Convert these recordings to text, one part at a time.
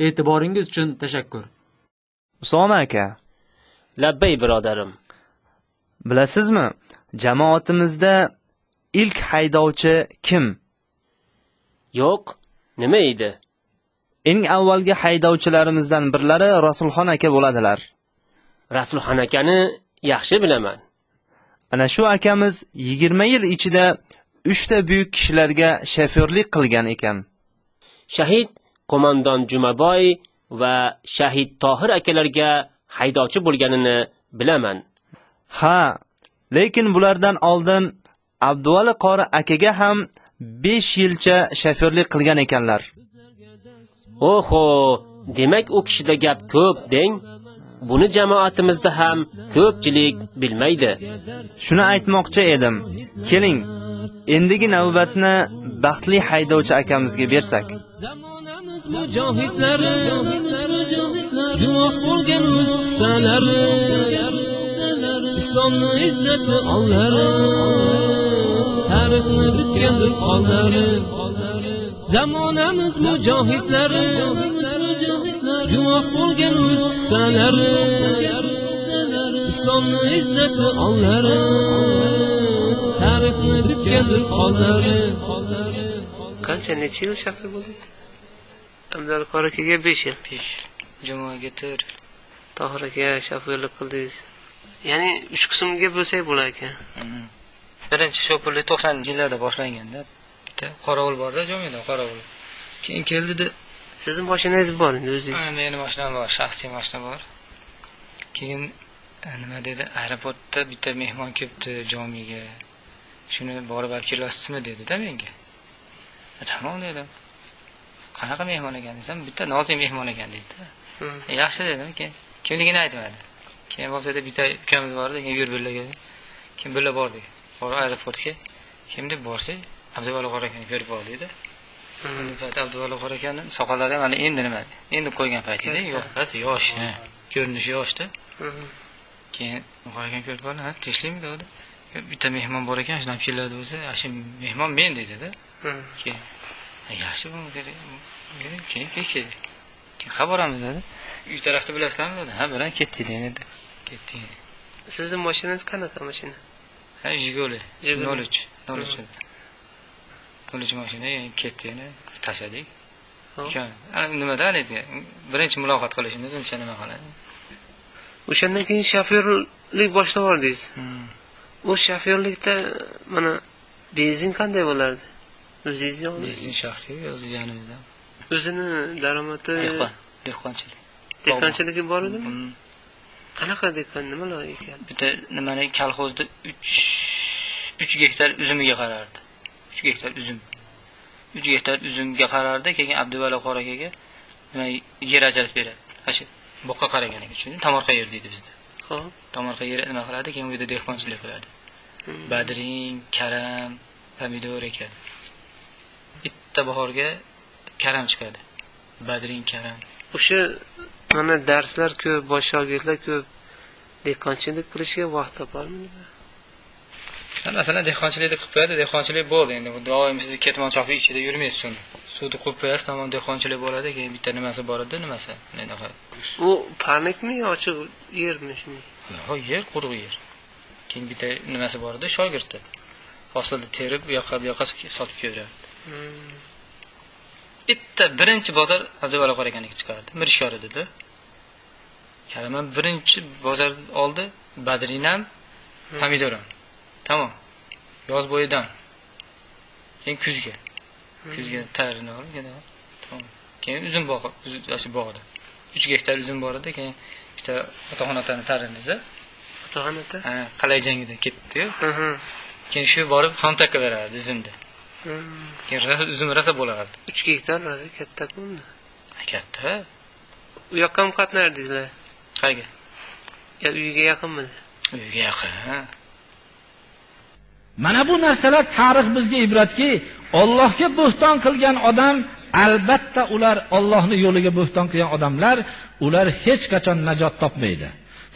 e'tiboringiz uchun tashakkur. Usoma aka. Labbay birodarim. Bilasizmi jamoatimizda ilk haydovchi kim? Yo'q nima edi? Eng avvalgi haydovchilarimizdan birlari rasulxon aka bo'ladilar. Rasulxon akani yaxshi bilaman. Ana shu akamiz yigirma yil ichida uchta buyuk kishilarga shofyorlik qilgan ekan. Shahid qo'mondon jumaboy va shahid tohir akalarga haydovchi bo'lganini bilaman. Ha lekin bulardan oldin abduvali qori akaga ham besh yilcha shofyorlik qilgan ekanlar. Oho demak u kishida gap ko'p deng. Buni jamoatimizda ham ko'pchilik bilmaydi. Shuni aytmoqchi edim. Keling endigi navbatni baxtli haydovchi akamizga bersak. Zamonamiz mujohidlari guvoh bo'lgan o'z qissalari islomni izzatli onlari tarixni bitgandir qollari zamonamiz mujohidlari guvoh bo'lgan o'z qissalari islomni izzatli onlari tarixni bitgandir qollari qancha necha yil shofyor bo'ldingiz? Abdul qori akaga besh yil. Besh. Jamoaga to'rt. Tohir aka shofyorlik qildingiz. Ya'ni uch qismga bo'lsak bo'lar ekan. Birinchi shopirlik to'qsoninchi yillarda boshlanganda bitta qorovul borda jomida qorovul. Keyin keldida sizni mashinangiz bor endi o'zingiz. Ha, meni mashinam bor shaxsiy mashina bor. Keyin nima dedi? Aeroportda bitta mehmon kelibdi jomiga. Shuni borib olib kelyapsizmi dedida menga. "E, tamom dedim. Qanaqa mehmon ekan desam bitta nozik mehmon ekan dedida Hmm. "E, yaxshi dedim keyin kimligini aytmadi. Keyin bo'lsada bitta ukamiz bor edi yur birga keyin birga bordik borib aeroportga. Kim deb borsak abduvali qora akani ko'rib Uni payt abduvali qora akani soqollari ham hali endi nima? endi qo'ygan payti edi yo'q yosh ko'rinishi yoshda. Mhm. Keyin akani ko'rib qoldi ha tinchlikmi dedi. Bitta mehmon bor ekan shunaqa keladi o'zi. "A, shu mehmon men dedida keyin "Ha, yaxshi keyin keyin keyin keyin qayerga boramiz dedi. Uy tarafni bilasizlarmi dedi. Ha bilan ketdik dedi. Ketdik. Sizni mashinangiz qanaqa mashina ha jiguli. Nol uch nol uch nol uch mashina keyin ketdi yana tashladik. Ana nimada haligi birinchi muloqot qilishimiz uncha nima qiladi o'shandan keyin shofyorlik boshlab yubordingiz Hmm. u shofyorlikda mana benzin qanday bo'lardi? O'zingiz yoqdi benzin shaxsiy o'zi yonimizda o'zini daromadi dehqon dehqonchilik. Dehqonchiligi bor edimi? Hmm. qanaqa dehqon nimalar ekan? Bitta nimani kolxozda uch uch gektar uzumiga qarardi. Uch gektar uzum uch gektar uzumga qarardi keyin abduvali qora akaga nima yer ajratib beradi boqqa qaragan ekan tushundingmi tomorqa yer deydi bizda. Ho'p tomorqa yer nima qiladi? Keyin u yerda dehqonchilik qiladi. Hmm. badring karam pomidor ekadi bitta bahorga karam chiqadi. Badring karam. O'sha mana darslar ko'p bosh shogirdlar ko'p. Dehqonchilik qilishga vaqt topolmaydi. Masalan dehqonchilikni qilib qo'yadi dehqonchilik bo'ldi. Endi doim siz ketmon chopib ichida yurmaysiz uni suvni qo'yib qo'yasiz tamom dehqonchilik bo'ladi keyin bitta nimasi bor edi nimasi? Bunaqa u panikmi yo ochiq yermi shunday? Ho yer quruq yer. Keyin bitta nimasi bor edi shogirdi hosilni terib u yoqqa bu yoqqa sotib kelaveradi Hmm. bitta birinchi bozor abduvali qora akaniki chiqardi mirishkor edida kalaman birinchi bozor oldi badrinam pomidoram tamom. Yoz bo'yidan. Keyin kuzga kuzga tayyorni olib keyin tamom. Keyin uzum bog'i uzum shu bog'da. Uch gektar uzum bor edi keyin bitta otaxon otani tarindiza otaxon ota? Ha, qalay jangida ketdiyu. Mhm. keyin shu borib xomtakka berardi uzumni keyin rosa uzum rosa bo'lardi uch gektar rosa kattaku unda katta. U yoqqa ham qatnardingizlar. Qayga? Yo uyiga yaqinmidi uyga yaqin mana bu narsalar tarix bizga ibratki Allohga bo'xton qilgan odam albatta ular Allohni yo'liga bo'xton qilgan odamlar ular hech qachon najot topmaydi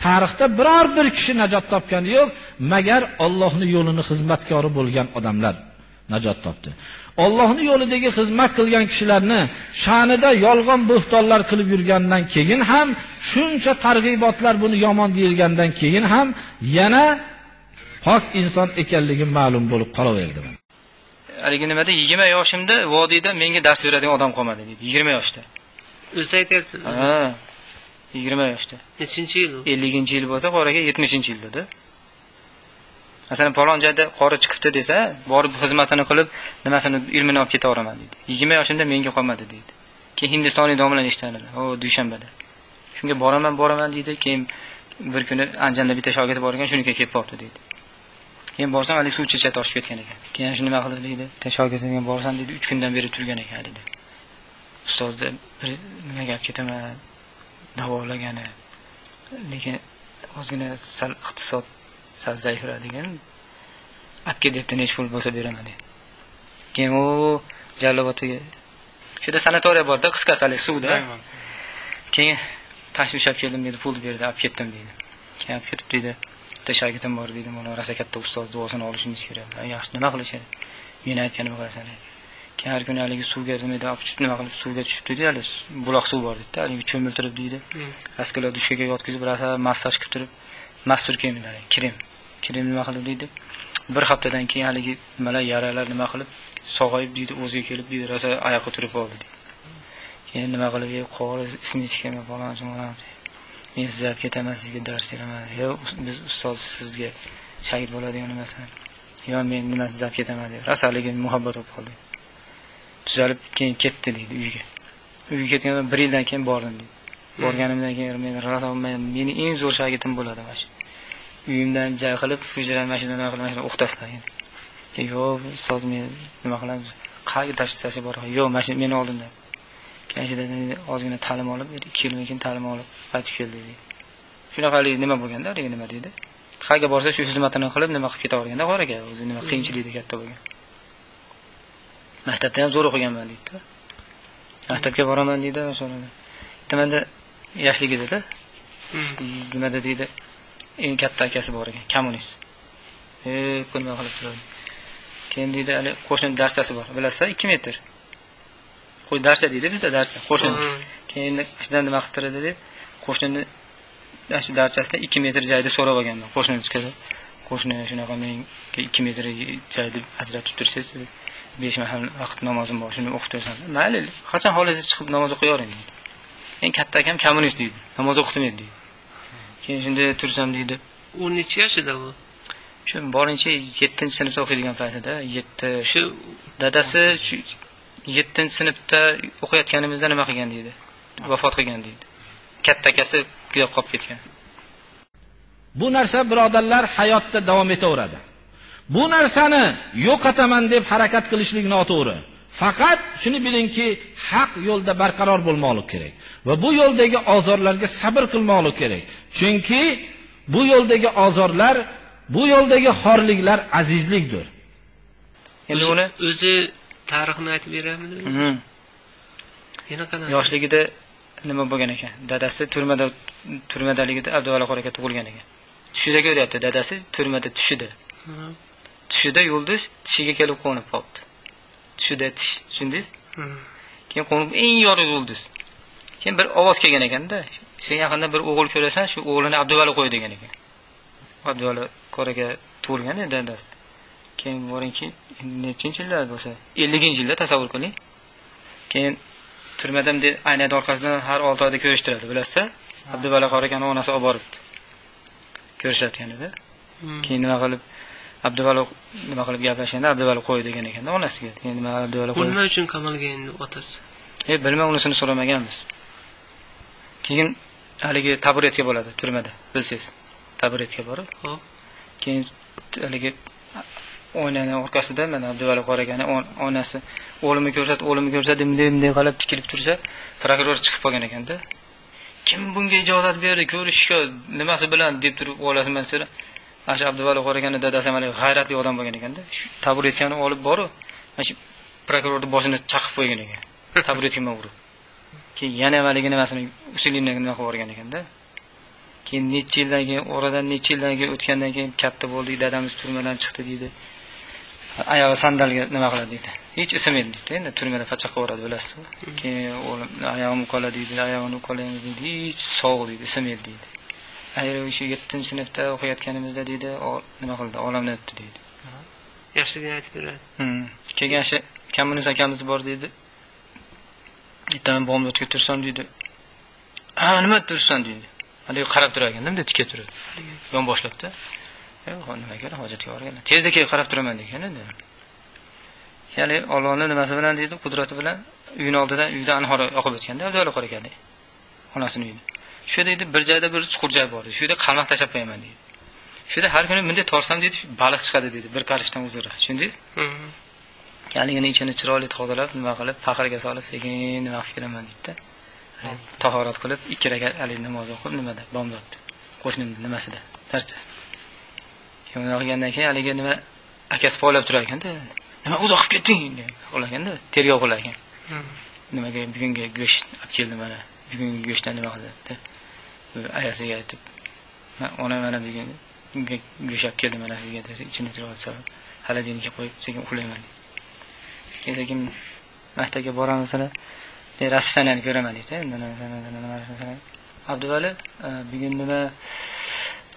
tarixda biror bir kishi najot topgani yo'q magar Allohni yo'lini xizmatkori bo'lgan odamlar najot topdi. Allohning yo'lidagi xizmat qilgan kishilarni sha'nida yolg'on bo'xtonlar qilib yurgandan keyin ham shuncha targ'ibotlar buni yomon deyilgandan keyin ham yana pok inson ekanligi ma'lum bo'lib qolaverdi. Haligi nimada? 20 yoshimda vodiyda menga dars beradigan odam qolmadi deydi. 20 yoshda. O'zi aytyapti. Ha 20 yoshda. Nechinchi yil u. 50 yil bo'lsa qoraga 70 yildada masalan falon joyda qori chiqibdi desa borib xizmatini qilib nimasini ilmini olib ketaveraman deydi. 20 yoshimda menga qolmadi deydi. Keyin hindistonlik domlalar eshitadilar o dushanbada. Shunga boraman boraman deydi. Keyin bir kuni anjanda bitta shogird bor ekan shunikiga kelib qolibdi deydi keyin borsam haligi suv checha toshib ketgan ekan. Keyin shu nima qildi deydi. Shogirdimga borsam deydi uch kundan beri turgan ekan deydi. Ustozni bir nima gap ketaman davolagani lekin ozgina sal iqtisod sal zaifladigan olib ket debdi pul bo'lsa beraman dedi keyin u jallobotiga shu yerda sanatoriya borda qisqasi haligi suvda. Keyin tashib ushlab keldim dedi pulni berdi olib ketdim deydi. Keyin olib ketib deydi bitta shogirdim bor deydi mana rosa katta ustoz duosini olishingiz kerak. Yaxshi nima qilishadi? Meni aytganimni qilasan keyin har kuni haligi suvga nima nima qilib suvga tushib deydi hali buloq suv bor deydi haligi cho'miltirib deydi askila dushkaga yotqizib rosa massaj qilib turib mastur krem krem krem nima qilib deydi bir haftadan keyin haligi nimalar yaralar nima qilib sog'ayib deydi o'ziga kelib deydi rosa oyoqqa turib oldi deydi keyin nima qilib qori ismingiz kelmay falon men sizni olib ketaman sizga dars beraman. Yo biz ustoz sizga shagird bo'ladigan emasman. Yo men nima sizni olib ketaman deb. Rosa muhabbat bo'lib qoldi tuzalib keyin ketdi deydi uyiga uyga ketgandan bir yildan keyin bordim deydi. Borganimdan keyin men rosa meni eng zo'r shagirdim bo'ladi mana shu. Uyimdan joy qilib hujrani mana shunday nima qilib mana shuni o'qitasizlar yo'q ustoz men nima qilamiz? Qayerga tashlasak bor? Yo'q mana shu meni oldimda. Keyin shu ozgina ta'lim olib ikki yildan keyin ta'lim olib qaytib keldi deydi shunaqa nima bo'lganda haligi nima deydi qayerga borsa shu xizmatini qilib nima qilib ketaverganda qor aka o'zi nima qiyinchilikda katta bo'lgan. Maktabda ham zo'r o'qiganman deydida maktabga boraman deydi nimada yoshligidada nimada deydi eng katta akasi bor ekan kommunist. E nima qilib turadi. Keyin deydi hali qo'shni darchasi bor bilasizlar ikki metr darcha deydi bizda darcha qo'shni keyin shundan nima qilib turadi deb qo'shnini shu darchasidan ikki metr joyda so'rab olganman. Qo'shnini chiqadi. Qo'shni shunaqa menga ikki metr joyni ajratib tursangiz besh mahal vaqt namozim bor shuni o'qib turasan mayli qachon xohlasangiz chiqib namoz o'qiyavering deydi. Eng katta akam kommunist deydi. Namoz o'qitmaydi deydi. Keyin shunday tursam deydi. U necha yoshida u shu borincha yettinchi sinfda o'qiydigan paytida yetti shu dadasi yettinchi sinfda o'qiyotganimizda nima qilgan deydi vafot qilgan deydi katta akasi tugab qolib ketgan Bu narsa birodarlar hayotda davom etaveradi. Bu narsani yo'qotaman deb harakat qilishlik noto'g'ri. Faqat shuni bilingki, haq yo'lda barqaror bo'lmoqlik kerak va bu yo'ldagi ozorlarga sabr qilmoqlik kerak. Chunki bu yo'ldagi ozorlar, bu yo'ldagi xorliklar azizlikdir. endi uni o'zi tarixini aytib beramidi yoshligida nima bo'lgan ekan? Dadasi turmada turmadaligida abduvali aka tug'ilgan ekan. Tushida ko'ryapti dadasi turmada tushida. Tushida yulduz tishiga kelib qo'nib qolibdi tushida tish tushundingiz keyin qo'nib eng yorug' yulduz. Keyin bir ovoz kelgan ekanda sen yaqinda bir o'g'il ko'rasan shu o'g'lini abduvali qo'y degan ekan. Abduvali qoraga tug'ilgan edi dadasi. Keyin boringki nechinchi yillar bo'lsa? Elliginchi yilda tasavvur qiling. Keyin turmada aynakni orqasidan har olti oyda ko'rishtiradi bilasizlar abduvali qorakani onasi olib boribdi. Ko'rishayotgan edi. Mhm. keyin nima qilib abduvali nima qilib gaplashganda abduvali qo'y degan ekanda onasiga. Keyin nima abduvali qo'y? Nima uchun qamalgan endi otasi. E bilmay unisini so'ramaganmiz. Keyin haligi taburetka bo'ladi turmada bilsangiz. Taburetka borib. Hop. keyin haligi oynani orqasida mana abduvali qoragani onasi o'limni ko'rsat o'limni ko'rsat bunday bunday qilib tikilib tursa prokuror chiqib qolgan ekanda. Kim bunga ijozat berdi? Ko'rishishga nimasi bilan? deb turib oilasi bilan so'ra ana shu abduvali qoragani dadasi ham haligi g'ayratli odam bo'lgan ekanda. Shu taburetkani olib borib mana shu prokurorni boshini chaqib qo'ygan ekan. Taburetka bilan urib keyin yana ham haligi nimasini usulini nima qilib yuborgan ekanda. Keyin necha yildan keyin oradan necha yildan keyin o'tgandan keyin katta bo'ldik dadamiz turmadan chiqdi deydi. Oyog'i sandalga nima qiladi deydi. Hech ism yo'q deydi endi turmada pachoqqa boradi bilasizmi? Keyin o'g'lim oyog'im uqaladi deydi oyog'ini uqalaymi deydi. Hech sovuq deydi ism yo'q deydi. O'sha yettinchi sinfda o'qiyotganimizda deydi nima qildi? Olamdan o'tdi deydi. Yaxshiligini aytib beradi. Hmm. keyin o'sha kommunist akamiz bor deydi. Ertaman bomdodga tursam deydi. Ha nima tursan deydi. Haligi qarab turar ekanda bunday tikka turadi. Yonboshlabda yo'q nima kerak hojatga borganlar tezda kelib qarab turaman degan endi. Ya'ni ollohni nimasi bilan deydi? Qudrati bilan uyini oldidan uyda anhor oqib o'tganda abdulla qor ekan onasini uyida shu deydi bir joyda bir chuqur joy bor shu yerda qalmoq tashlab qo'yaman deydi. Shu yerda har kuni bunday torsam deydi baliq chiqadi deydi bir qarishdan uzra. Tushundingiz? Mhm. yaligini ichini chiroyli tozalab nima qilib paqirga solib sekin nima qilib kelaman deydida Haligi tahorat qilib ikki rakat haligi namoz o'qib nimada? Bomdodda. Qo'shnimni nimasida darcha keyin uni qilgandan keyin haligi nima akasi poylab turar ekanda nima uzoq qilib ketding ular ekanda tergov qilar ekan Mhm. nimaga bugungi go'sht olib keldim mana bugungi go'shtdan nima qildi ayasiga aytib "Ma, ona mana bugun bunga go'sht olib keldim mana sizga deb ichini solib xolodilnikka qo'yib sekin uxlayman keyin sekin maktabga boramiz hali rafisanani ko'raman deydi abduvali e, bugun nima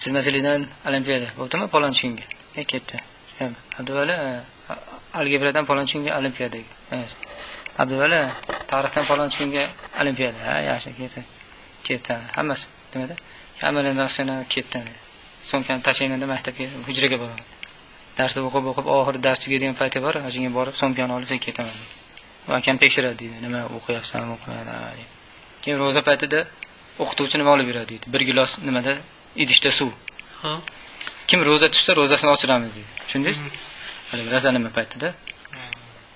chizmachilikdan olimpiada. Bo'ptimi palonchi kunga e, ketdi. Abduvali e, algebradan palonchi kunga olimpiadaga e, abduvali tarixdan palonchi kunga olimpiada. Ha yaxshi ketdi. Ketdi. Hammasi. Nimada? Hamma narsani ketdi. So'mkani tashlaymanda maktabga hujraga boraman darsni o'qib o'qib oxiri dars tugaydigan payti bor hajinga borib sumkani olib sen ketaman u akam tekshiradi deydi. Nima o'qiyapsan o'qimayapsan keyin ro'za paytida o'qituvchi nima olib beradi deydi. Bir gilos nimada? Idishda suv kim ro'za tutsa ro'zasini ochiramiz deydi tushundingiz? Haligi ro'za nima paytida.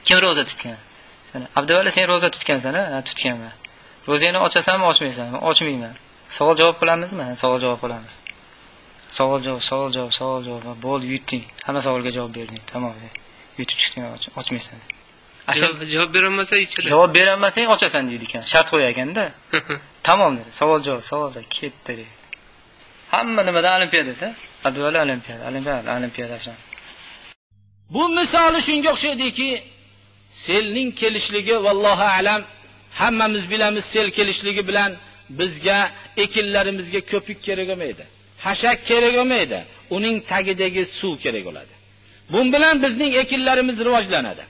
Kim ro'za tutgan? Abduvali sen ro'za tutgansan a "Ha, tutganman. Ro'zangni ochasanmi ochmaysanmi? Ochmayman. Savol javob qilamizmi "Ha, savol javob qilamiz savol javob savol javob savol javob. Bo'ldi yutding hamma savolga javob berding. Tamom yutib chiqding och- ochmaysan. Javob- berolmasa javob berolmasang ochasan deydi ekan. Shart qo'yar ekanda tamom dedi. Savol javob savol ketdi dedi hamma nimadan olimpiadada abduvali olimpiada olimpiada olimpiada Bu misoli shunga o'xshaydiki, selning kelishligi vallohu alam hammamiz bilamiz sel kelishligi bilan bizga ekinlarimizga ko'pik kerak bo'lmaydi. Hashak kerak bo'lmaydi. Uning tagidagi suv kerak bo'ladi. bu bilan bizning ekinlarimiz rivojlanadi.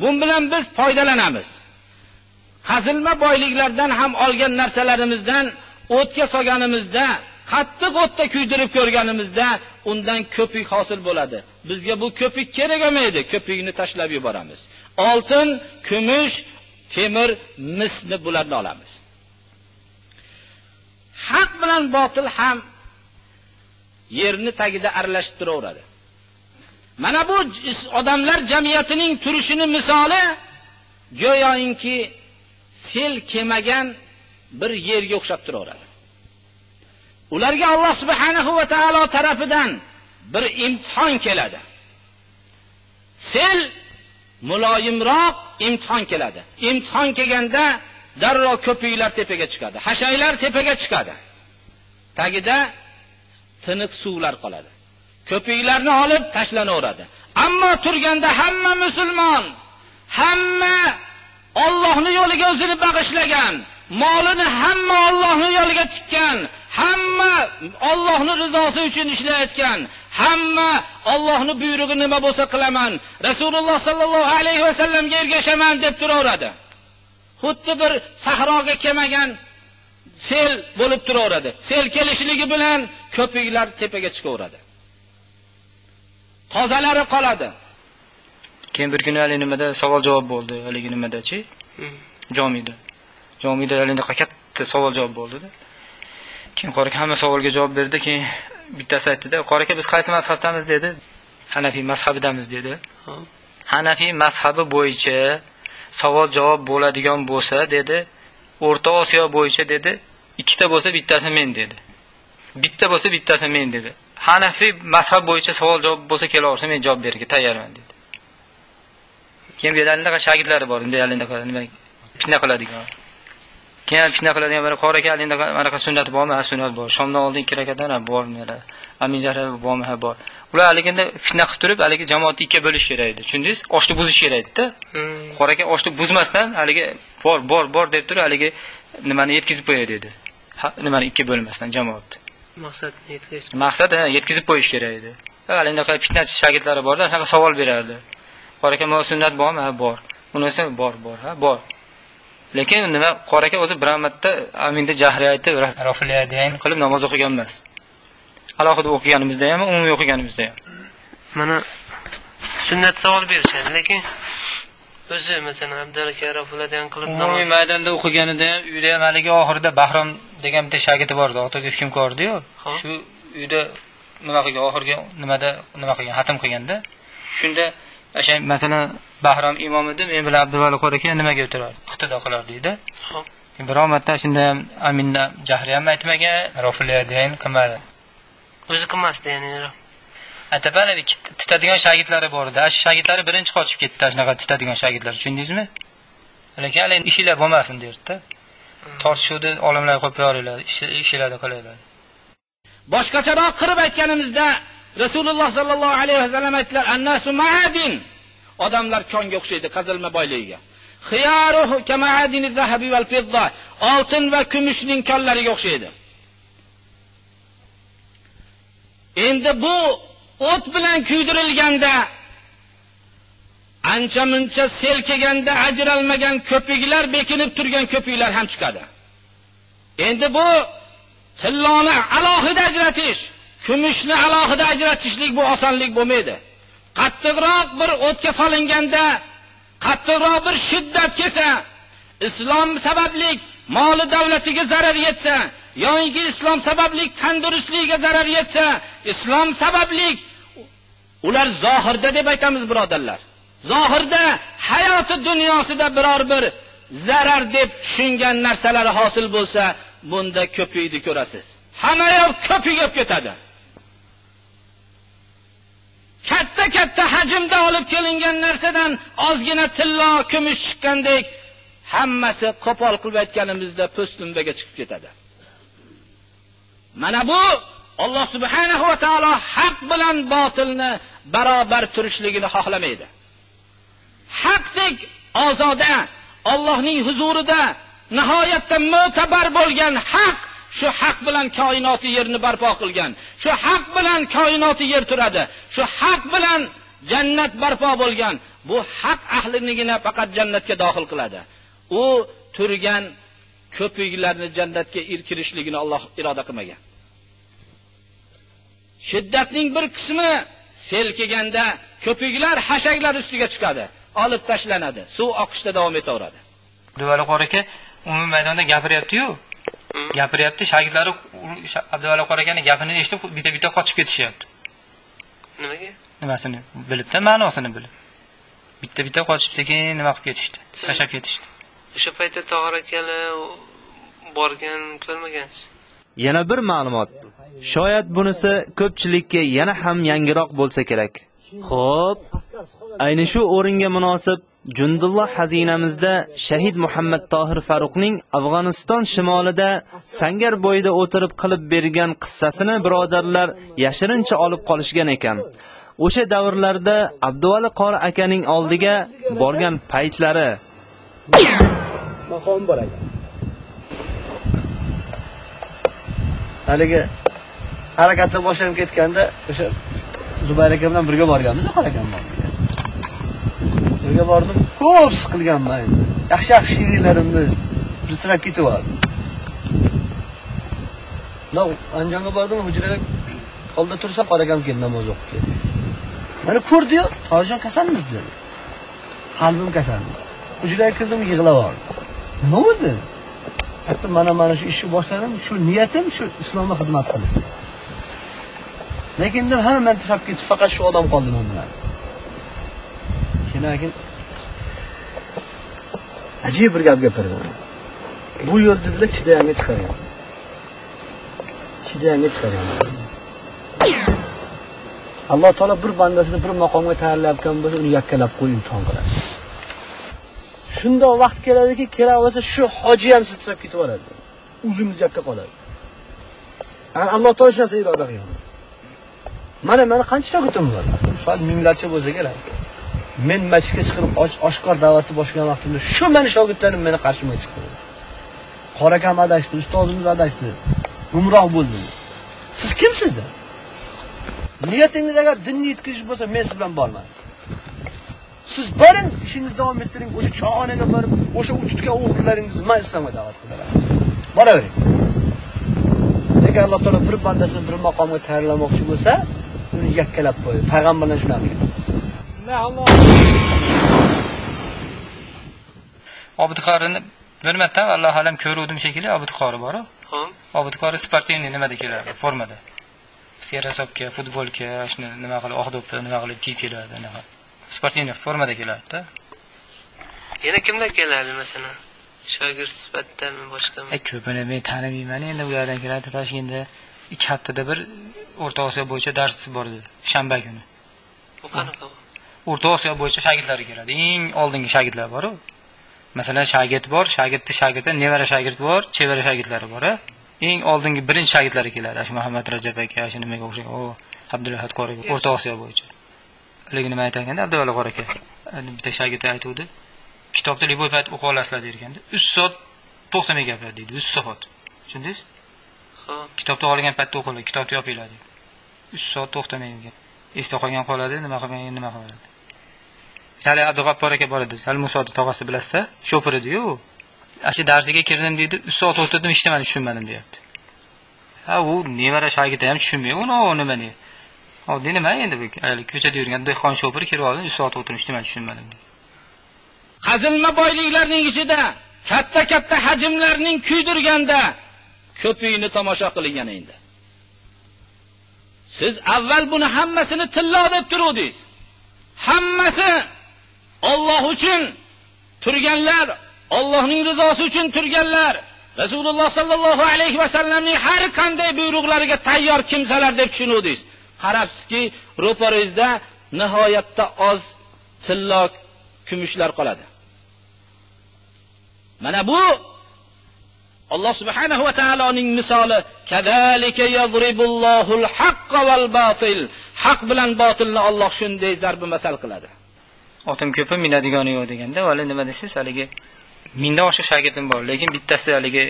bu bilan biz foydalanamiz. Qazilma boyliklardan ham olgan narsalarimizdan o'tga solganimizda, qattiq o'tda kuydirib ko'rganimizda undan ko'pik hosil bo'ladi. Bizga bu ko'pik kerak emaydi, ko'pikni tashlab yuboramiz. Oltin, kumush, temir, misni bularni olamiz. Haq bilan botil ham yerni tagida aralashib turaveradi. Mana bu odamlar jamiyatining turishini misoli go'yoinki sel kemagan bir yerga o'xshab turaveradi. Ularga Alloh subhanahu va taolo tarafidan bir imtihon keladi. Sel muloyimroq imtihon keladi. Imtihon kelganda darrov ko'piklar tepaga chiqadi, hashaylar tepaga chiqadi. Tagida tiniq suvlar qoladi. Ko'piklarni olib tashlanaveradi. Ammo turganda hamma musulmon, hamma Allohning yo'liga o'zini bag'ishlagan, molini hamma Allohning yo'liga tikkan, hamma Allohning rizosi uchun ishlayotgan, hamma Allohning buyrug'i nima bo'lsa qilaman, Rasululloh sallallohu alayhi va sallamga ergashaman deb turaveradi. Xuddi bir sahroga kelmagan sel bo'lib turaveradi. Sel kelishligi bilan ko'piklar tepaga chiqaveradi. Tozalari qoladi. keyin bir kuni haligi nimada savol javob bo'ldi haligi nimadachi Mhm. jomida jomida haligi katta savol javob bo'ldida. Keyin qori aka hamma savolga javob berdi keyin bittasi aytdida qori aka biz qaysi mazhabdamiz? dedi. Hanafiy mazhabidamiz dedi. Ha. hanafiy mazhabi bo'yicha savol javob bo'ladigan bo'lsa dedi. O'rta osiyo bo'yicha dedi. Ikkita bo'lsa bittasi men dedi. Bitta bo'lsa bittasi men dedi. Hanafiy mazhab bo'yicha savol javob bo'lsa kelaversa men javob berishga tayyorman dedi. Keyin bu yerda anaqa shogirdlari bor bunday anaqa nima fitna qiladigan keyin fitna qiladigan bir qora aka endi anaqa sunnat bormi? Ha sunnat bor. Shomdan oldin ikki rakatdan bor amin bormi? Ha bor. Ular haligida fitna qilib turib haligi jamoatni ikkiga bo'lish kerak edi. Tushundingiz? Oshni buzish kerak edida. Hmm. qora aka oshni buzmasdan haligi bor bor bor deb turib haligi nimani yetkazib qo'yadi edi nimani ikki bo'lmasdan jamoatni. Maqsadni yetkazish maqsad ha, yetkazib qo'yish kerak edi. Hali unaqa fitnachi shogirdlari borda shunaqa savol berardi. Qora aka mana sunnat bormi? Ha bor. Unisi bor bor. Ha bor lekin nima qora aka o'zi bir marta aminda jahriy aytib qilib namoz o'qigan emas alohida o'qiganimizda ham umumiy o'qiganimizda ham. Mana sunnat savol berishadi lekin o'zi masalan abdul aka rafulladan qilib umumiy maydonda o'qiganida ham uyda ham haligi oxirida bahrom degan bitta shogirdi bor edi otaga hukmkordiyu Ha. shu uyda nima qilgan oxirgi nimada nima qilgan hatm qilganda shunda o'sha masalan bahrom imom edi men bilan abduvali qor aka nimaga o'tirardi iqtido qilardi deydi. Biror marta shunda ham aminda jahri ham aytmagan rofiliyadayn qilmadi o'zi qilmasdi ya'ni ataban titadigan shogirdlari bor edi. Shu shogirdlari birinchi qochib ketdi shunaqa titadigan shogirdlar tushundingizmi? Lekin hali ishinglar bo'lmasin derdida tortishuvni olimlar qo'yib yuboringlar ish- ishinglarni qilinglar. Boshqacharoq qilib aytganimizda rasululloh sollallohu alayhi vasallam aytdilar annasu maadin. Odamlar konga o'xshaydi qazilma boyligiga oltin va kumushning konlariga o'xshaydi. Endi bu o't bilan kuydirilganda ancha muncha sel kelganda ajralmagan ko'piklar bekinib turgan ko'piklar ham chiqadi. Endi bu tilloni alohida ajratish. Kumushni alohida ajratishlik bu osonlik bo'lmaydi. Qattiqroq bir o'tga solinganda qattiqroq bir shiddat kelsa islom sababli moli davlatiga zarar yetsa yoinki islom sababli tandurustligiga zarar yetsa islom sababli ular zohirda deb aytamiz birodarlar. Zohirda hayoti dunyosida biror bir zarar deb tushungan narsalari hosil bo'lsa bunda ko'piyni ko'rasiz. Hamma yoq ko'payib ketadi. Katta katta hajmda olib kelingan narsadan ozgina tillo kumush chiqqandek hammasi qo'pol qilib aytganimizda po'stumbaga chiqib ketadi. Mana bu alloh subhanahu va taolo haq bilan botilni barobar turishligini xohlamaydi. Haqdek ozoda Allohning huzurida nihoyatda mo'tabar bo'lgan haq shu haq bilan koinoti yerni barpo qilgan. Shu haq bilan koinoti yer turadi. Shu haq bilan jannat barpo bo'lgan. Bu haq ahlinigina faqat jannatga dohil qiladi. U turgan ko'piklarni jannatga kirishligini Alloh iroda qilmagan. Shiddatning bir qismi sel kelganda ko'piklar hashaklar ustiga chiqadi olib tashlanadi suv oqishda davom etaveradi. Abduvali aka umumiy maydonda gapiryaptiyu gapiryapti shogirdlari abduvali qor akani gapini eshitib bitta bitta qochib ketishyapti. Nimaga? Nimasini bilibda ma'nosini bilib. Bitta bitta qochib sekin nima qilib ketishdi tashlab ketishdi. O'sha paytda tog'or akalar borgan ko'rmagansiz? Yana bir ma'lumot. Shoyat bunisi ko'pchilikka yana ham yangiroq bo'lsa kerak. Xo'p, Ayni shu o'ringa munosib Jundulloh xazinamizda shahid Muhammad Tohir Faruqning Afg'oniston shimolida sangar bo'yida o'tirib qilib bergan qissasini birodarlar yashirincha olib qolishgan ekan. O'sha davrlarda Abduvali qori akaning oldiga borgan paytlari. Maqom bor ekan haligi harakatni boshlanib ketganda o'sha zubayr aka bilan birga borganmiz qor akam bilan bordim. Ko'p siqilganman endi. Yaxshi yaxshi she'rlarimiz titrab ketyapti man andijonga bordim hujraga holda tursa qor akam keldi namoz o'qib keldi. Mani ko'rdiyu tojijon kasalmiz dedi. Qalbim kasal hujraga kirdim yig'lab yubordim nima bo'ldi? Aytdim mana mana shu ishni boshladim shu niyatim shu islomga xizmat qilish lekin endi hamma tashlab ketib faqat shu odam qoldi men bilan. Lekin ajib bir gap gapirdi bu yo'l dedilar chidayanga chiqargan chidayanga chiqargan alloh taolo bir bandasini bir maqomga tayyorlayotgan bo'lsa uni yakkalab qo'yib imtihon qiladi. Shundoq vaqt keladiki kerak bo'lsa shu hoji ham titrab ketib yuboradi o'zingiz yakka qoladi. Ana alloh taolo shu narsa iroda qilgan mana mani qancha shogirdim bor shoyad minglarcha bo'lsa kerak. Men masjidga chiqib och- oshkor da'vatni boshlagan vaqtimda shu meni shogirdlarim meni qarshimga chiqdi. Qora akam adashdi ustozimiz adashdi gumroh bo'ldi. Siz kimsizda niyatingiz agar dinni yetkazish bo'lsa men siz bilan borman. Siz boring ishingizni davom ettiring o'sha choyxonaga borib o'sha tutgan o'g'irlaringizni man islomga da'vat qilaman. Boravering. Lekin alloh taolo bir bandasini bir maqomga tayyorlamoqchi bo'lsa uni yakkalab qo'ydi payg'ambarlar shunaqa. qilgan obidqorini bir marta alloh alam ko'ruvdim shekilli obidqori boru. Obidqori sportivniy nimada keladi? Formada. Serasobga futbolka shuni nima qilib oq do'ppi nima qilib kiyib keladi anaqa sportivniy formada keladida. Yana kimlar keladi masalan? Shogird sifatidami boshqami? ko'pini men tanimayman endi u yerdan keladi toshkentda. Ikki haftada bir o'rta osiyo bo'yicha dars bor edi shanba kuni. Bu qanaqa? O'rta osiyo bo'yicha shogirdlari keladi. Eng oldingi shogirdlar boru masalan shogird bor shogirdni shogirdi nevara shogird bor chevara shogirdlari bor eng oldingi birinchi shogirdlari keladi. Shu muhammad rajab aka shu nimaga o'xshagan. Abdulahad qori o'rta osiyo bo'yicha. Haligi nima aytganda abduvali qori aka bitta shogird aytuvdi. Kitobni любой payt o'qiy olasizlar derganda uch soat to'xtamay gapiradi deydi uch soat tushundingiz? Kitobni olgan paytda o'qinglar kitobni yopinglar deydi. Uch soat to'xtamay esda qolgan qoladi nima qilmagan nima qiladi hali abdug'appor aka bor edi hali musoni tog'asi bilasizda shopir ediyu. Ana shu darsiga kirdim deydi uch soat o'tirdim hech nimani tushunmadim deyapti. Ha u nevara shogirdi ham tushunmay uni u nima? ne oddiy nima endi bu ko'chada yurgan dehqon shopir kirib oldim uch soat o'tirib hech nimani tushunmadim qazilma boyliklarning ichida katta katta hajmlarning kuydirganda ko'pigini tomosha qilingan endi. Siz avval buni hammasini tillo deb turuvdingiz. Hammasi Alloh uchun turganlar Allohning rizosi uchun turganlar Rasululloh sallallohu alayhi va sallamning har qanday buyruqlariga tayyor kimsalar deb tushunuvdingiz. Qarabsizki ro'parangizda nihoyatda oz tillo kumushlar qoladi. Mana bu alloh subhanahu va taoloning misoli. Kadalika yadribullohul haqqa val batil. Haq bilan botilni Alloh shunday zarbi masal qiladi. Otim ko'pi minadigani yo'q deganda hali nima desiz haligi mingdan oshiq shogirdim bor lekin bittasi haligi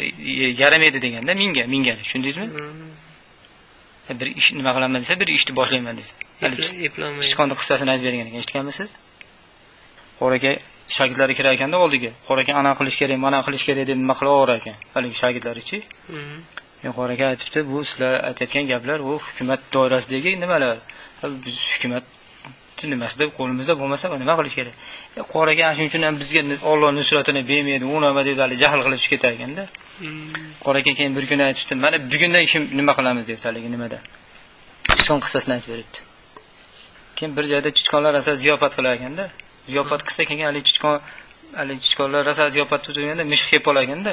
yaramaydi deganda mingga mingga tushundingizmi bir ish nima qilaman desa bir ishni boshlayman desa sichqonni qissasini aytib bergan ekan eshitganmisiz? Qori aka shogirdlari kirar ekanda oldiga. Qori aka qilish kerak mana qilish kerak deb nima qilaverar ekan haligi shogirdlarichi Mhm. Men qori aka aytibdi bu sizlar aytayotgan gaplar u hukumat doirasidagi nimalar? Biz hukumat nimasida qo'limizda bo'lmasa nima qilish kerak? E, qori aka ana shuning uchun ham bizga Alloh nusratini bermaydi u nima deb hali jahl qilib chiqib ketar ekanda Mhm. qori aka keyin bir kuni aytibdi mana bugundan ishim nima qilamiz deb haligi nimada? Chichqon qissasini aytib beribdi. Keyin bir joyda chichqonlar rosa ziyofat qilar ekanda ziyofat qilsa keyin haligi chichqon haligi chichqonlar rosa ziyofat turganda mishiq yeb qolar ekanda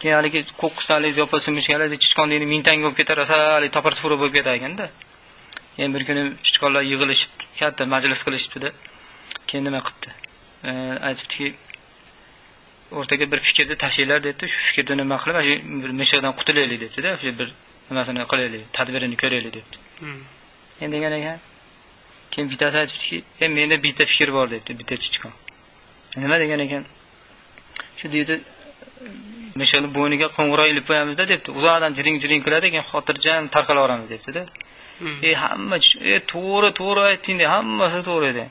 keyin haligi qo'qqisdan haligi ziyofat sumish chichqon deydi ming tanga bo'lib ketar rosa haligi topar tupur bo'lib ketar ekanda keyin bir kuni chichqonlar yig'ilishib katta majlis qilishibdida. Keyin nima qilibdi? E, aytibdiki o'rtaga bir fikrni tashlanglar debdi shu fikrni nima qilib bir mishiqdan qutulaylik debdida shu bir nimasini qilaylik tadbirini ko'raylik debdi Mhm. endi degan ekan. Keyin bittasi aytibdiki e menda bitta fikr bor debdi bitta chichqon. Nima degan ekan? Shu deydi mishiqni bo'yniga qo'ng'iroq ilib qo'yamizda debdi uzoqdan jiring jiring qiladi keyin xotirjam tarqalaveramiz debdida. E hamma e to'g'ri to'g'ri aytding hammasi to'g'ri edi.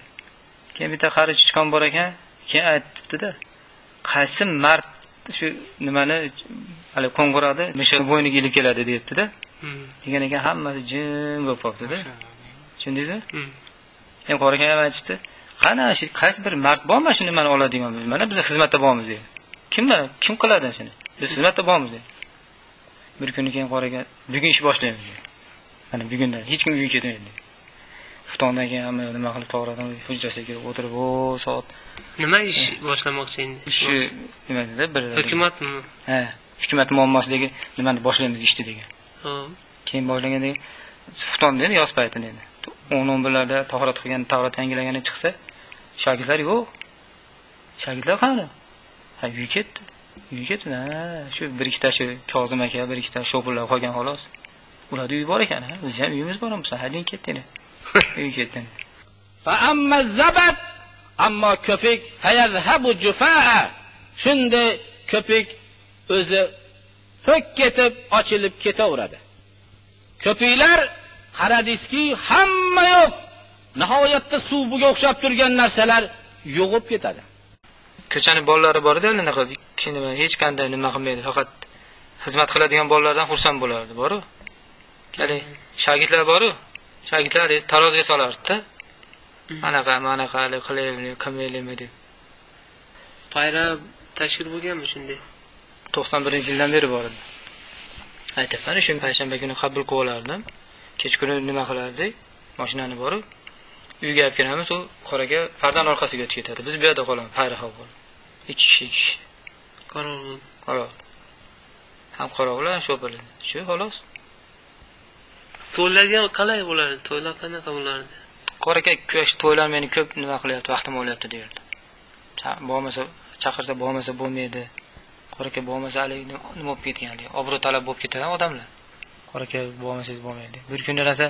Keyin bitta qari chichqon bor ekan keyin aytibdida qaysi mard shu nimani hali qo'ng'iroqni mishiqni bo'yniga ilib keladi deyaptida Mhm. degan ekan hammasi jim bo'lib qolibdida tushundingizmi? Mhm. keyin qori aka ham aytishdi qani shu qaysi bir mard bormi shu nimani oladigan mana biz xizmatda bormiz? dedi. Kim mana kim qiladi shuni biz xizmatda bormiz dedi. Bir kuni keyin qori aka bugun ish boshlaymiz mana bugundan hech kim uyga ketmaydi. Xuftondan keyin hamma nima qilib to'g'radan hujrasiga kirib o'tirib o soat Nima ish boshlamoqchi endi? shu nima dedi bir Hukumatmi? ha hukumat muammosidagi nimani boshlaymiz ishni degan keyin boshlaganda xufton dedi yoz payti dedi. O'n o'n birlarda tahorat qilgan tahorat yangilagani chiqsa shogirdlar yo'q. Shogirdlar qani? Ha uyi ketdi. Uyi ketdi. Ha shu bir ikkita shu kozim aka bir ikkita sho'pirlar qolgan xolos ularni uyi bor ekan biz ham uyimiz bor haligi ketdini uyga ketdini ammo ko'pik shunday ko'pik o'zi to'k ketib ochilib ketaveradi. Ko'piklar qaradingizki hamma yo'q. Nihoyatda suvga o'xshab turgan narsalar yo'g'ib ketadi. Ko'chani bolalari borda anaqa hech qanday nima qilmaydi. Faqat xizmat qiladigan bolalardan xursand bo'lardi boru. Haligi shogirdlar boru? Shogirdlar taroziga solardida. Anaqa manaqa haligi qilaylik qilmaylikmi deb. Bayram tashkil bo'lganmi shunday? To'qson birinchi yildan beri bor edi. Aytyapman shu payshanba kuni qabul qilib olardim. Kechqurun nima qilardik? Mashinani borib uyga olib kelamiz u qoraga pardani orqasiga o'tib ketadi. Biz bu yerda qolamiz bo'lib ikki kishi ikki kishi. Qorovul. Qorovul. Ham qorovul ham sho'pir shu xolos to'ylarga qalay bo'lardi to'ylar qanaqa bo'lardi qora aka kuyash to'ylar meni ko'p nima qilyapti vaqtim olyapti derdi bo'lmasa chaqirsa bo'lmasa bo'lmaydi. Qora aka bo'lmasa haligi nima bo'lib ketgan haligi obro' talab bo'lib ketadi odamlar. Qora aka bo'lmasangiz bo'lmaydi. Bir kuni rosa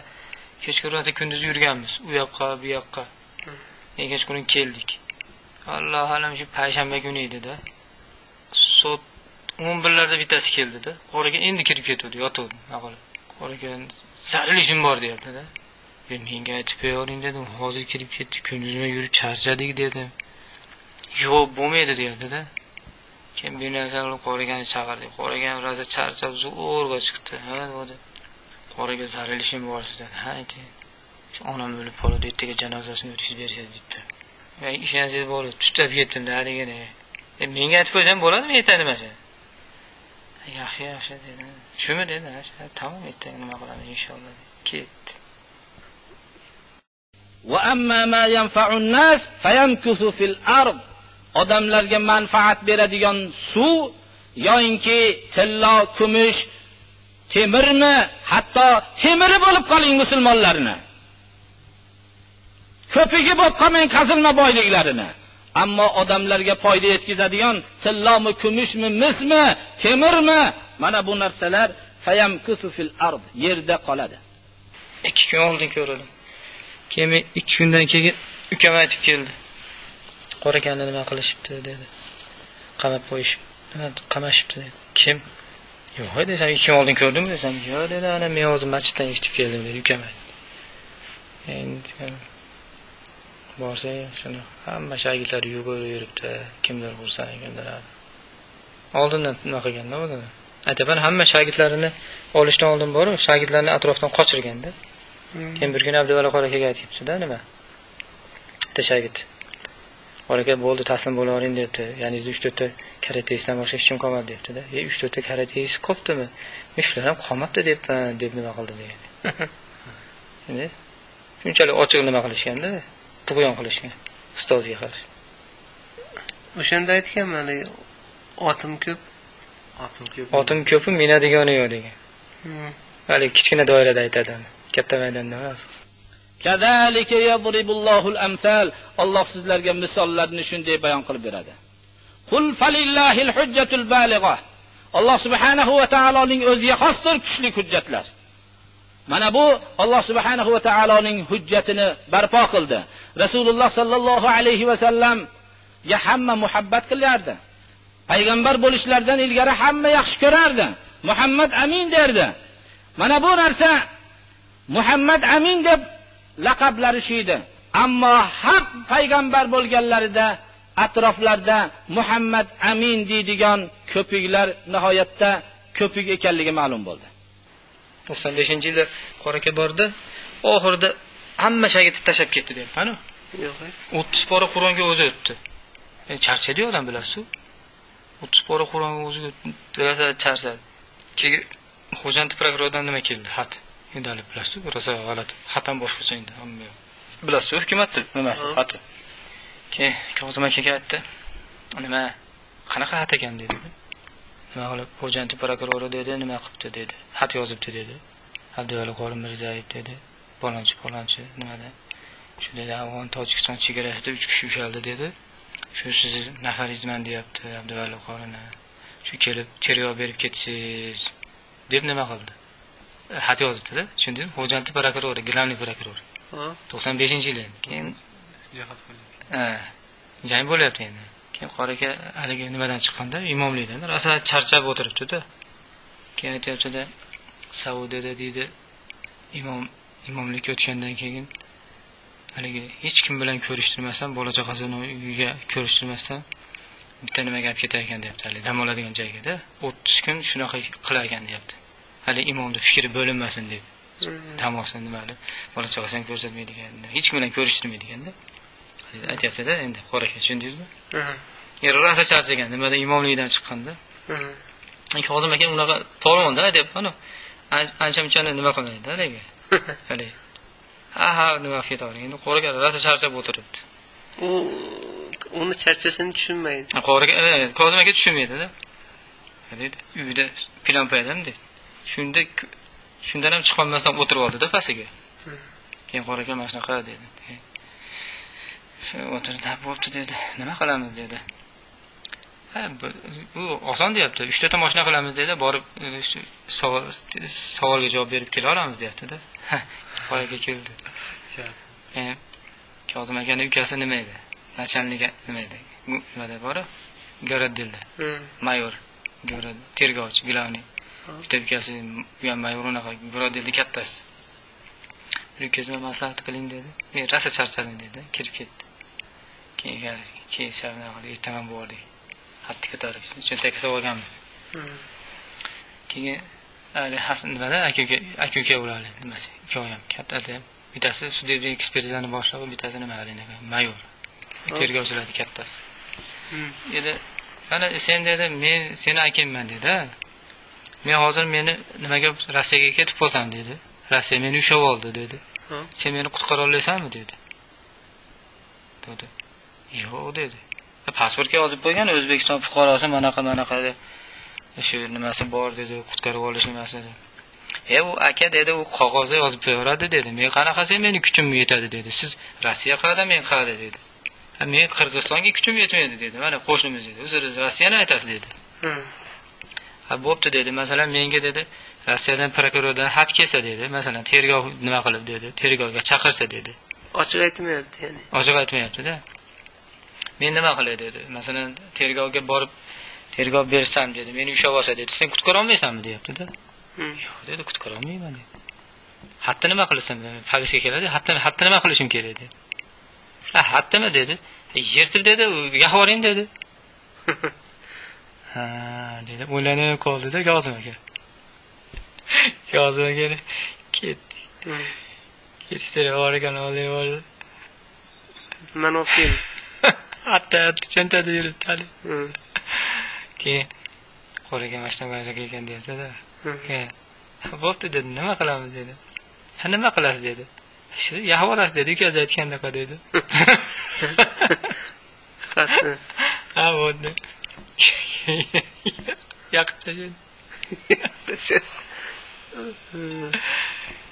kechqurun rosa kunduz yurganmiz. U yoqqa bu yoqqa. Kechqurun keldik. Allohu alam shu payshanba kuni edida. Soat o'n birlarda bittasi keldida. Qora aka endi kirib ketuvdi yotuvdi. Nima qora aka zaril ishim bor deyaptida Ben menga aytib qo'yavering dedim. Hozir kirib ketdi kunduzma yurib charchadik dedim yo'q bo'lmaydi deyaptida keyin bir narsa qilib qo'ragani chaqirdik qo'ragan rosa charchab zo'rg'a chiqdi ha dedi. Qoraga zaril ishim bor sizdan ha keyin onam o'lib qoldi ertaga janozasini o'tkazib bersangiz dedi. Men ishonsangiz bo'ldi tutab ketdim haligini menga aytib qo'ysam bo'ladimi ertaga nimasi yaxshi yaxshi dedi. shumi dedi tamom ertaga nima qilamiz inshaalloh ketdi odamlarga manfaat beradigan suv yoyinki tillo kumush temirmi hatto temiri bo'lib qoling musulmonlarni ko'pigi bo'lib qolmang qazilma boyliklarini ammo odamlarga foyda yetkazadigan tillomi kumushmi mismi temirmi mana bu narsalar fil ard yerda qoladi. Ikki kun oldin ko'rdim keyin men ikki kundan keyin ukam aytib keldi. Qora nima qilishibdi dedi. Qamab qo'yishib qamashibdi dedi. Kim? Yo'q desam ikki kun oldin ko'rdimmi desam yo'q dedi ana men hozir masjiddan eshitib keldim dedi ukam aytdi. Endi borsa shuni hamma shogirdlar yugurib yuribdi. Kimdir xursand kimdir oldindan nima qilganda o'zini aytyapman hamma shogirdlarini olishdan oldin boru shogirdlarni atrofdan qochirganda. Keyin bir kuni abduvali qora akaga aytib ketibdida nima? Bitta shogird qora aka bo'ldi taslim bo'lavering debdi. Yangizda uch to'rtta karateistdan boshqa hech kim qolmadi debdida. E uch to'rtta karateist qolibdimi men shular ham qolmabdi debman deb nima qildi degan shunchalik ochiq nima qilishganda tug'yon qilishgan ustozga qarshi o'shanda aytganman haligi otim ko'p otim ko'pi minadigani yo'q degan haligi kichkina doirada aytadi katta maydonda emas. Alloh sizlarga misollarni shunday bayon qilib beradi. Alloh subhanahu va taoloning o'ziga xosdir kuchli hujjatlar. Mana bu Alloh subhanahu va taoloning hujjatini barpo qildi. Rasululloh sallallohu alayhi vasallamga hamma muhabbat qilardi. Payg'ambar bo'lishlaridan ilgari hamma yaxshi ko'rardi. Muhammad amin derdi. Mana bu narsa Muhammad amin deb laqablarishiydi. Ammo haq payg'ambar bo'lganlarida atroflarda Muhammad amin deydigan ko'piklar nihoyatda ko'pik ekanligi ma'lum bo'ldi. 95 yilda qora aka bordi oxirida hamma shagird tashlab ketdi deyapmanu yo'q 30 pora qur'onga o'zi o'tdi. Endi charchaydi odam bilasiz 30 pora qur'onga o'zi rosa charchadi. Keyin xo'jand prokurordan nima keldi? Xat. Endi hali bilasiz rosa g'alati. Xat ham boshqacha endi hamma yoq. Bilasiz hukumatni nimasi? Xati. Keyin kozim akaga aytdi. Nima qanaqa xat ekan dedi. Nima qilib xo'jand prokurori dedi nima qilibdi dedi. Xat yozibdi dedi. Abduvali qori mirzayev dedi palonchi palonchi nimada? Shu dedi afg'on tojikiston chegarasida uch kishi ushaldi dedi. Shu sizni nafaringizman deyapti abduvali qorini shu kelib tergov berib ketsangiz deb nima qildi? Xat yozibdida tushundingmi xo'jandni prokurori gilamli prokuror. To'qson beshinchi yil endi. Keyin ha, jang bo'lyapti endi. Keyin qori aka haligi nimadan chiqqanda imomlikdan rosa charchab o'tiribdida. Keyin aytyaptida saudiyada deydi imom imomlikka o'tgandan keyin haligi hech kim bilan ko'rishtirmasdan bola chaqasini uyiga ko'rishtirmasdan bitta nimaga olib ketar ekan deyapti. Haligi dam oladigan joygada o'ttiz kun shunaqa qilar ekan deyapti. Hali imomni fikri bo'linmasin deb. Dam olsin nimali bola chaqasini ham ko'rsatmaydi ekan hech kim bilan ko'rishtirmaydi ekanda aytyaptida endi qora aka tushundingizmi er rosa charchagan nimada imomlikdan chiqqanda. Ha. hozim aka unaqa polvonda aytyapman ancha munchani nima qilmaydi haligi haligi ha ha nima qilib ketavering endi aka rosa charchab o'tiribdi u uni charchasini tushunmaydi qori aka kozim aka tushunmaydida deydi uyda plan paydam deydi shunda shundan ham chiqolmasdan o'tirib oldida pastiga keyin qori aka mana shunaqa dedi o'tirdi bo'pti dedi nima qilamiz dedi bu bu oson deyapti uchtata mashina qilamiz dedi borib e, savolga javob berib kela olamiz deyaptida qori aka keldi kozim akani ukasi nima edi начальниga nima edi nimada bor goroddelda mayor tergovchi главный bitta ukasi mayor unaqa goroddelni kattasi bir ukasi bilan maslahat qiling dedi men rosa charchadim dedi kirib ketdi keyin keyin qilib ertaman bordik xatni ko'tarib cho'ntakka solib olganmiz Ha. keyin hali hasan nimada? Aka uka aka uka ularni nimasi ikkovi ham kattasi ham bittasi sudебный ekspertizani boshlig'i bittasi nima hali anaqa mayor. Tergovchilarni kattasi. Hmm. dedi mana sen dedi men seni akangman dedi. Men hozir meni nimaga rossiyaga ketib qolsam dedi. Rossiya meni ushlab oldi dedi. Sen meni qutqara olasanmi dedi. Dedi. Yo'q dedi pasportga yozib qo'ygan o'zbekiston fuqarosi manaqa manaqa deb. Shu nimasi bor dedi qutqarib olish nimasi dedi e u aka dedi u qog'ozda yozib qo'yaveradi dedi. Men qanaqasi meni kuchim yetadi dedi. Siz rossiya qayerda men qayerda dedi. "Ha, men qirg'izistonga kuchim yetmaydi dedi. Mana qo'shnimiz dedi. Siz rossiyani aytasiz dedi. Ha bo'pti dedi. Masalan menga dedi rossiyadan prokurordan xat kelsa dedi. Masalan tergov nima qilib dedi. Tergovga chaqirsa dedi. Ochiq aytmayapti ya'ni. Ochiq aytmayaptida men nima qilay dedi. Masalan tergovga borib tergov bersam dedi. Meni ushlab olsa dedi. Sen olmaysanmi deyaptida Hmm. yo'q dedi olmayman dedi. Xatni nima qilsam politsiya keladi xatni nima qilishim kerak dedi. Ha xatnimi dedi. Yirtib dedi uyga boring dedi. Ha dedi. O'ylanib qoldida kazim aka. Kazim aka ketdi. Hmm. ketdi borgan olib bordi. Mana olib keldi hatta cho'ntada yuribdi hali Hmm. keyin qo'liga mashina qo'yacak ekan deyaptida keyin bo'pti dedi nima qilamiz dedi. Ha nima qilasiz dedi. Shu yahvorasiz dedi ukazi aytgandaqa dedi. Ha bo'ldi yoqib tashladi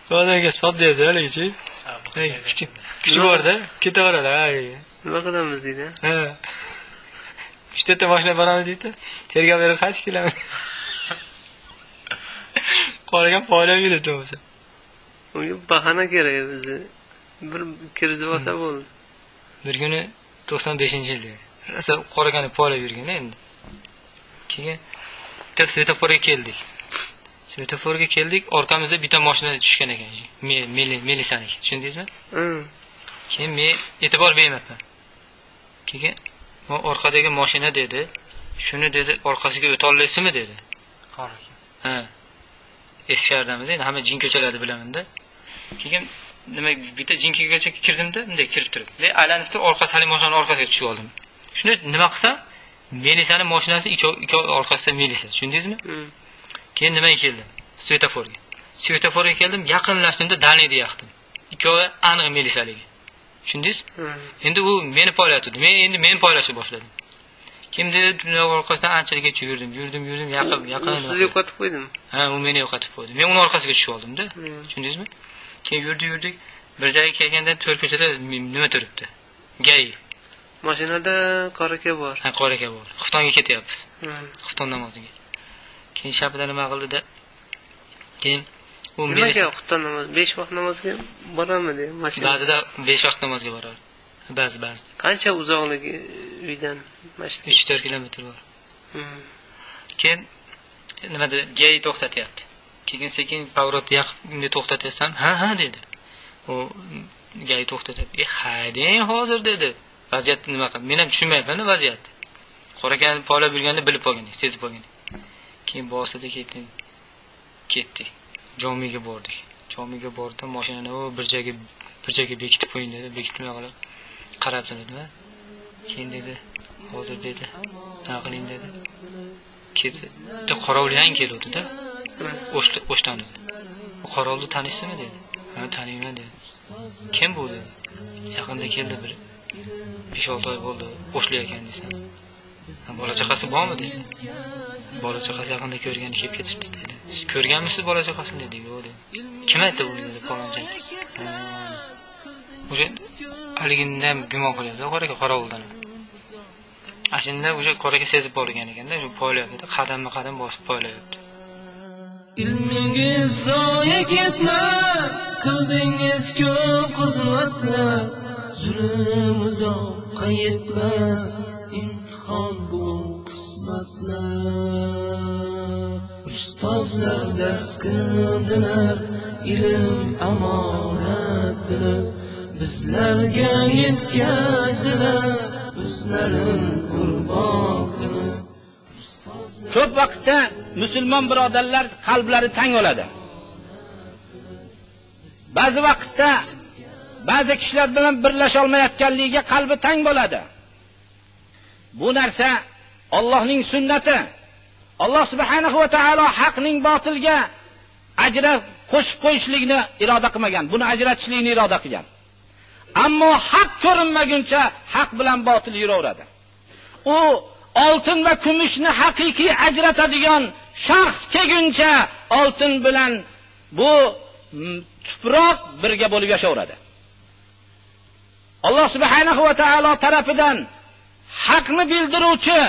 xudoga sot dedi haligichi kuchi borda ketaveradi ha nima qilamiz deydi? Ha. Uchtata mashina boramiz deydi. Tergov berib qaytib kelamiz qolgan poylab yuribdi bo'lsa. Unga bahona kerak o'zi bir kirgizib olsa bo'ldi. Bir kuni to'qson beshinchi yilda. Rosa qoragani poylab yurgan endi. Keyin bitta svetoforga keldik. Svetoforga keldik orqamizda bitta mashina tushgan ekan. Melisaniki tushundingizmi? Hmm. keyin men e'tibor bermayapman keyin orqadagi mashina dedi shuni dedi orqasiga o'tolmaysizmi? dedi. Ha. Eski shahardamiz endi hamma jin ko'chalarni bilamanda keyin nima bitta jin ko'chaga kirdimda bunday kirib turib. Le aylanib turib orqasi haligi mashinani orqasiga tushib oldim. Shuni nima qilsam melisani mashinasi ikkov ikkov orqasida melisa tushundingizmi? Hmm. keyin nimaga keldim? Svetoforga. Svetoforga keldim yaqinlashdimda dalniyni yoqdim ikkovi aniq melisaligi tushundingiz? Hmm. endi u meni poylatdi men endi meni poylashni boshladim. Kimdir dunyo orqasidan anchagacha yurdim yurdim yurdim yaqin yaqin u sizni yo'qotib qo'ydimi? Ha u meni yo'qotib qo'ydi. Men uni orqasiga tushib oldimda Hmm. tushundingizmi? Keyin yurdik yurdik. Bir joyga kelganda to'rt ko'chada nima turibdi? Gay. Mashinada qora aka bor. Ha qora aka bor. Xuftonga ketyapmiz. Hmm. xufton namoziga. Keyin shapida nima qildida keyin nimaga xufton namoz besh vaqt namozga boramidi mashina ba'zida besh vaqt namozga boradi ba'zi ba'zi. Qancha uzoqligi uydan masjidga? Uch to'rt kilometr bor. Hmm. keyin nimada gay to'xtatyapti. Keyin sekin yaqib bunday to'xtatyapsam ha ha dedi. U gay to'xtatyapti e haydang hozir dedi. Vaziyatni nima qilib men ham tushunmayapmanda vaziyatni. Qora akani poylab yurganini bilib qolgandik sezib qolgandik keyin bosdi ketdik ketdik jomiga bordik. Jomiga bordim mashinani bir joyga bir joyga bekitib qo'ying dedi bekitmay qolib. Qarab turdim keyin dedi hozir dedi nima qiling dedi. Bitta qorovul yang keluvdida o'shdan qorovulni taniysizmi dedi. Ha taniyman dedi. Kim bu dedi? Yaqinda keldi bir besh olti oy bo'ldi o'shlayotgan deysan bola chaqasi bormi dedi. Bola chaqasi yaqinda ko'rgani kelib ketibdi dedi. Siz ko'rganmisiz bola chaqasini dedi. Yo'q dedi. Kim aytdi buni dedi falonchi "Ha." o'sha ham gumon qilyapti qora aka qorovuldan ana. Shunda o'sha qora aka sezib borgan ekanda shu poylayapti qadamma qadam bosib poylayapti. Ilmingiz zoya ketmas qildingiz ko'p xizmatlar zulm uzoqqa yetmas. Imtihon bu qismatlar. Ustozlar dars qildilar ilm omonat bilib bizlarga yetkazdilar o'zlarin qurbon qilib. Ko'p vaqtda musulmon birodarlar qalblari tang bo'ladi ba'zi vaqtda ba'zi kishilar bilan birlasha olmayotganligiga qalbi tang bo'ladi. Bu narsa Allohning sunnati. Alloh subhanahu va taolo haqning botilga ajrab qo'shib qo'yishlikni iroda qilmagan buni ajratishlikni iroda qilgan. Ammo haq ko'rinmaguncha haq bilan botil yuraveradi. U oltin va kumushni haqiqiy ajratadigan shaxs kelguncha oltin bilan bu tuproq birga bo'lib yashaveradi. Alloh subhanahu va taolo tarafidan haqni bildiruvchi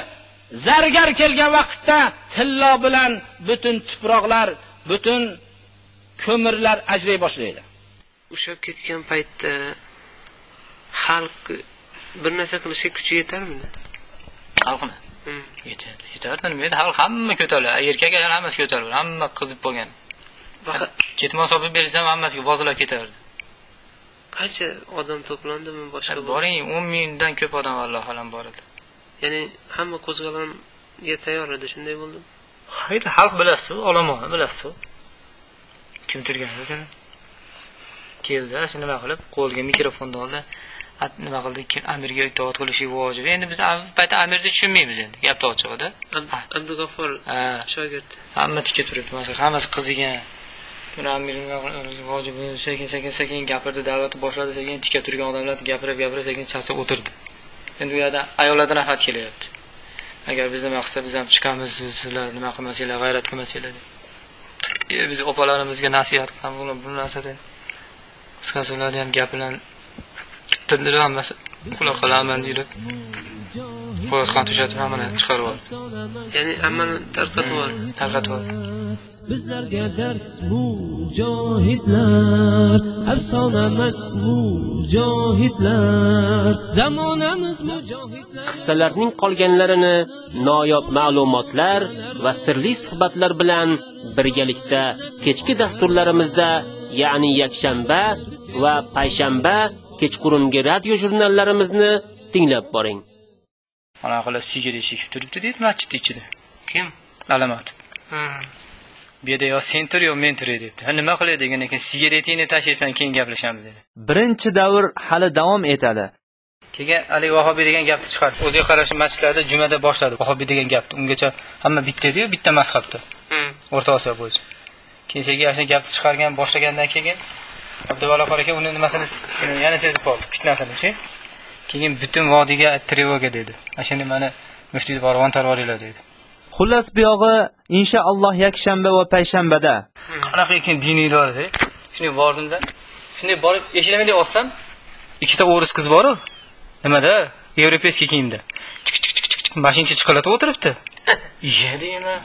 zargar kelgan vaqtda tillo bilan butun tuproqlar butun ko'mirlar ajray boshlaydi. Ushlab ketgan paytda xalq bir narsa qilishga kuchi yetarmidi? Xalqmi Hmm. yetadi yetardi. Nima edi? Xalq hamma ko'taradi. Erkak ayol hammasi ko'taradi. Hamma qizib bo'lgan. Faqat ketmon solib bersam hammasiga bozorlab ketaverdi qancha odam to'plandimi boshqa boring o'n mingdan ko'p odam alloh alam bor edi. Ya'ni hamma qo'zg'alonga tayyor edi shunday bo'ldi. Haydi xalq bilasiz olomonni bilasiz kim turgan keldi shu nima qilib? Qo'liga mikrofonni oldi. Nima qildi? Amirga itoat qilishi vojib. Endi biz paytda amirni tushunmaymiz endi. Gapni ochig'ida Ab- abdug'affor shogird hamma tikka turibdi hammasi qizigan buni amir nima qil- vojib sekin sekin sekin gapirdi da'vatni boshladi sekin tikka turgan odamlar gapirib gapirib sekin charchab o'tirdi. Endi u yerda ayollardan nafrat kelyapti. Agar biz nima qilsa biz ham chiqamiz sizlar nima qilmasanglar g'ayrat qilmasanglar deb. E, biz opalarimizga nasihat qilamiz bu narsada qisqasi ularni ham gapi bilan tindirib hammasi quloq qilaman deyilib qog'oz qand ushatib hammani chiqarib yubordi ya'ni hammani tarqatib yubordi tarqatib yubordi bizlarga dars mujohidlar afsonamas mujohidlar. Zamonamiz mujohidlar. Qissalarning qolganlarini noyob ma'lumotlar va sirli suhbatlar bilan birgalikda kechki dasturlarimizda ya'ni yakshanba va payshanba kechqurungi radio jurnallarimizni tinglab boring. Anaqa qilib sigir chekib turibdi deydi masjidni ichida. Kim? Alamat Ha. Bu yerda yo sen tur yo men turay debdi. Ha nima qilay degan ekan sigaretingni tashlaysan keyin gaplashamiz dedi. Birinchi davr hali davom etadi. Keyin haligi vahobiy degan gapni chiqardi o'ziga qarashli masjidlarda jumada boshladi. Vahobiy degan gapni. Ungacha hamma bitta ediyu bitta mazhabda Hmm. o'rta osiyo bo'yicha. Keyin sekin ana shu gapni chiqargan boshlagandan keyin abduvalo qor aka uni nimasini yana sezib qoldi. Fitnasinichi keyin butun vodiyga trevoga dedi. Ana shuni mana muftiy borg'on tarvoringlar dedi xullas buyog'i inshaalloh yakshanba va payshanbada. Qanaqa ekan diniylar de. Shunday bordimda shunday borib bunday ochsam ikkita o'ris qiz boru. Nimada? Yevropeyskiy kiyimda. Mashinka chiqalatib o'tiribdi. Iya deyman